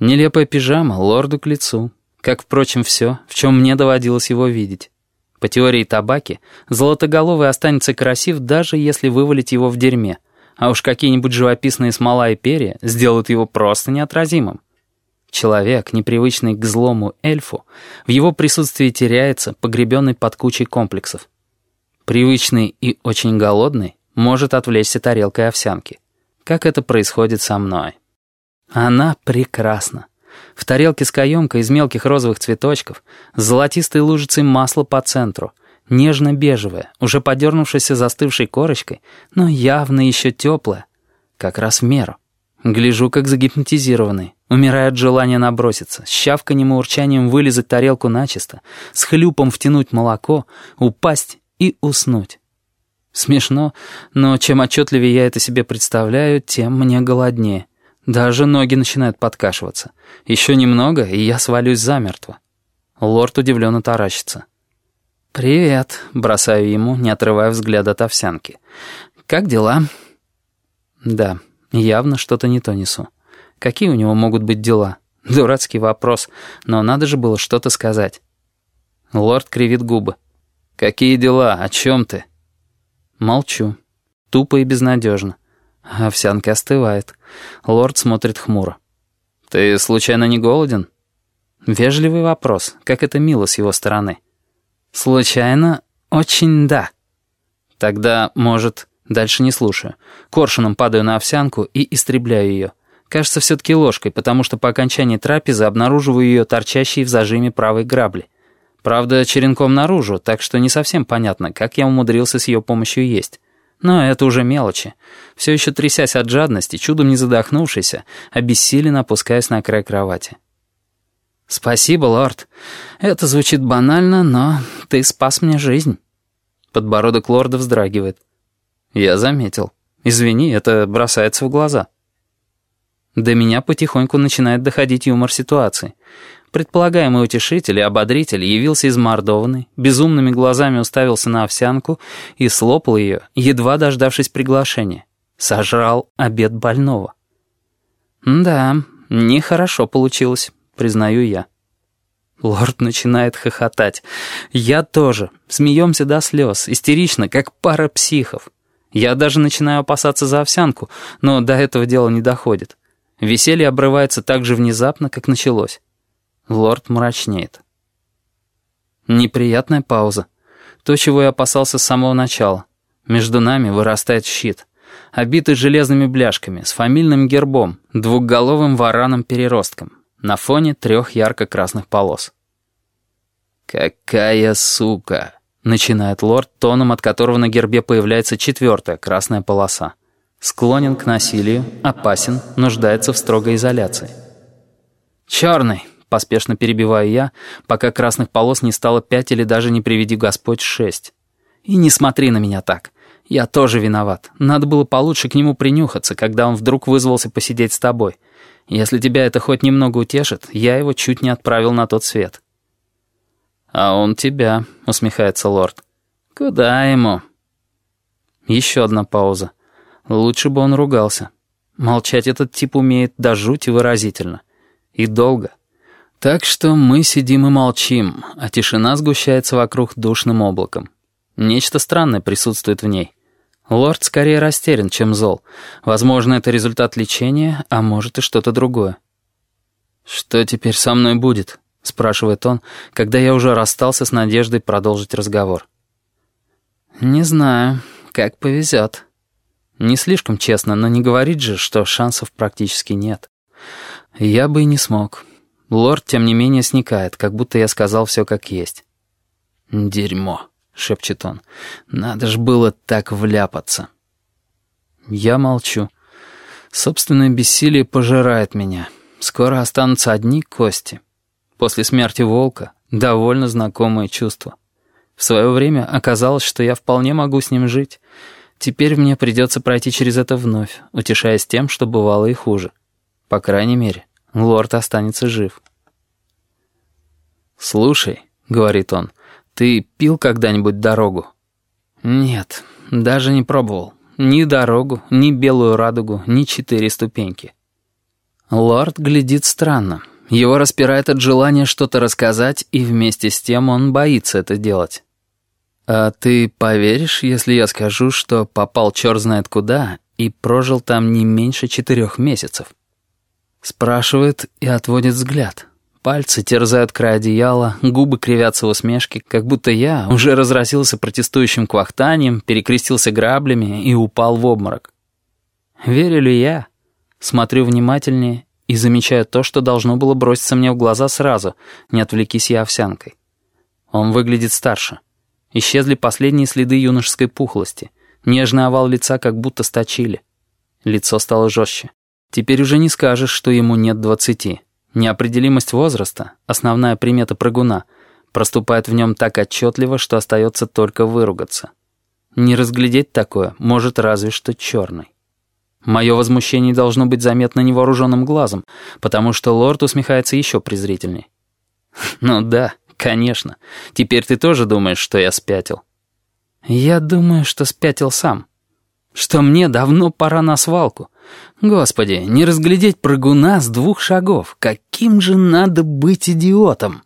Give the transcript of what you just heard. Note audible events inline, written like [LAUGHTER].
Нелепая пижама лорду к лицу, как, впрочем, все, в чем мне доводилось его видеть. По теории табаки, золотоголовый останется красив, даже если вывалить его в дерьме, а уж какие-нибудь живописные смола и перья сделают его просто неотразимым. Человек, непривычный к злому эльфу, в его присутствии теряется, погребенный под кучей комплексов. Привычный и очень голодный может отвлечься тарелкой овсянки. Как это происходит со мной. Она прекрасна. В тарелке с каемкой из мелких розовых цветочков, с золотистой лужицей масла по центру, нежно-бежевая, уже подернувшаяся застывшей корочкой, но явно еще теплая, как раз в меру. Гляжу, как загипнотизированный, умирая от желания наброситься, с щавканьем и урчанием вылезать тарелку начисто, с хлюпом втянуть молоко, упасть и уснуть. Смешно, но чем отчетливее я это себе представляю, тем мне голоднее. Даже ноги начинают подкашиваться. Еще немного, и я свалюсь замертво. Лорд удивленно таращится. «Привет», — бросаю ему, не отрывая взгляд от овсянки. «Как дела?» «Да, явно что-то не то несу. Какие у него могут быть дела? Дурацкий вопрос, но надо же было что-то сказать». Лорд кривит губы. «Какие дела? О чем ты?» Молчу. Тупо и безнадежно. Овсянка остывает. Лорд смотрит хмуро. «Ты случайно не голоден?» Вежливый вопрос, как это мило с его стороны. «Случайно? Очень да». Тогда, может, дальше не слушаю. Коршуном падаю на овсянку и истребляю ее. Кажется, все-таки ложкой, потому что по окончании трапезы обнаруживаю ее торчащей в зажиме правой грабли. Правда, черенком наружу, так что не совсем понятно, как я умудрился с ее помощью есть. Но это уже мелочи. Все еще трясясь от жадности, чудом не задохнувшийся, обессиленно опускаясь на край кровати. «Спасибо, лорд. Это звучит банально, но ты спас мне жизнь». Подбородок лорда вздрагивает. «Я заметил. Извини, это бросается в глаза». До меня потихоньку начинает доходить юмор ситуации. Предполагаемый утешитель и ободритель явился измордованный, безумными глазами уставился на овсянку и слопал ее, едва дождавшись приглашения. Сожрал обед больного. «Да, нехорошо получилось, признаю я». Лорд начинает хохотать. Я тоже. Смеемся до слез, истерично, как пара психов. Я даже начинаю опасаться за овсянку, но до этого дела не доходит. Веселье обрывается так же внезапно, как началось. Лорд мрачнеет. Неприятная пауза. То, чего я опасался с самого начала. Между нами вырастает щит. Обитый железными бляшками, с фамильным гербом, двухголовым вараном-переростком, на фоне трех ярко-красных полос. «Какая сука!» — начинает лорд, тоном от которого на гербе появляется четвертая красная полоса. Склонен к насилию, опасен, нуждается в строгой изоляции. «Черный!» Поспешно перебиваю я, пока красных полос не стало пять или даже не приведи Господь шесть. И не смотри на меня так. Я тоже виноват. Надо было получше к нему принюхаться, когда он вдруг вызвался посидеть с тобой. Если тебя это хоть немного утешит, я его чуть не отправил на тот свет». «А он тебя», — усмехается лорд. «Куда ему?» Еще одна пауза. Лучше бы он ругался. Молчать этот тип умеет до жути выразительно. И долго. Так что мы сидим и молчим, а тишина сгущается вокруг душным облаком. Нечто странное присутствует в ней. Лорд скорее растерян, чем зол. Возможно, это результат лечения, а может и что-то другое. «Что теперь со мной будет?» — спрашивает он, когда я уже расстался с надеждой продолжить разговор. «Не знаю, как повезет». Не слишком честно, но не говорить же, что шансов практически нет. Я бы и не смог. Лорд, тем не менее, сникает, как будто я сказал все как есть. «Дерьмо», — шепчет он. «Надо ж было так вляпаться». Я молчу. Собственное бессилие пожирает меня. Скоро останутся одни кости. После смерти волка довольно знакомое чувство. В свое время оказалось, что я вполне могу с ним жить. Теперь мне придется пройти через это вновь, утешаясь тем, что бывало и хуже. По крайней мере, лорд останется жив. «Слушай», — говорит он, — «ты пил когда-нибудь дорогу?» «Нет, даже не пробовал. Ни дорогу, ни белую радугу, ни четыре ступеньки». Лорд глядит странно. Его распирает от желания что-то рассказать, и вместе с тем он боится это делать. «А ты поверишь, если я скажу, что попал черт знает куда и прожил там не меньше четырех месяцев?» Спрашивает и отводит взгляд. Пальцы терзают край одеяла, губы кривятся в усмешке, как будто я уже разразился протестующим квахтанием, перекрестился граблями и упал в обморок. Верю ли я? Смотрю внимательнее и замечаю то, что должно было броситься мне в глаза сразу, не отвлекись я овсянкой. Он выглядит старше. Исчезли последние следы юношеской пухлости. Нежный овал лица как будто сточили. Лицо стало жестче. Теперь уже не скажешь, что ему нет двадцати. Неопределимость возраста, основная примета прыгуна, проступает в нем так отчетливо, что остается только выругаться. Не разглядеть такое может разве что черный. Мое возмущение должно быть заметно невооруженным глазом, потому что лорд усмехается еще презрительней. [LAUGHS] «Ну да, конечно. Теперь ты тоже думаешь, что я спятил?» «Я думаю, что спятил сам. Что мне давно пора на свалку. Господи, не разглядеть прыгуна с двух шагов. Каким же надо быть идиотом!»